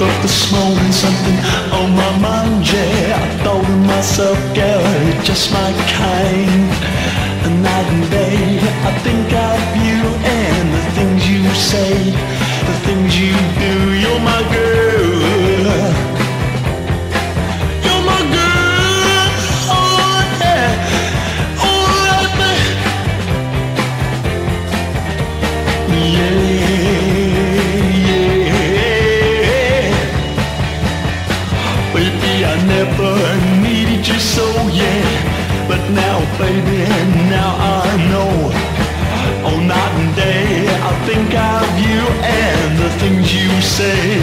woke up this morning, something on my mind, yeah. I thought to myself, girl, you're just my kind. And night and day, I think of you and the things you say, the things you do. You're my girl. You're my girl. Oh, yeah. Oh. Yeah, yeah. But now, baby, now I know. Oh, night and day, I think of you and the things you say,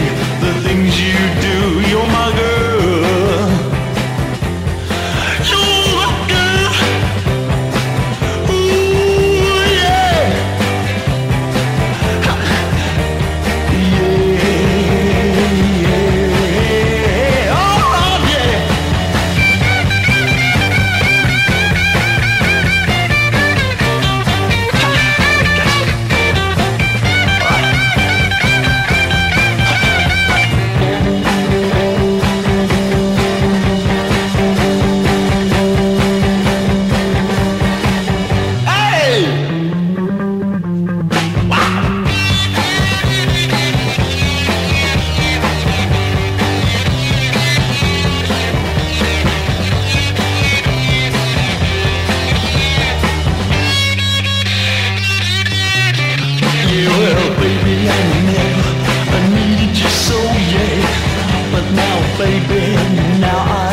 I needed you so, yeah. But now, baby, now I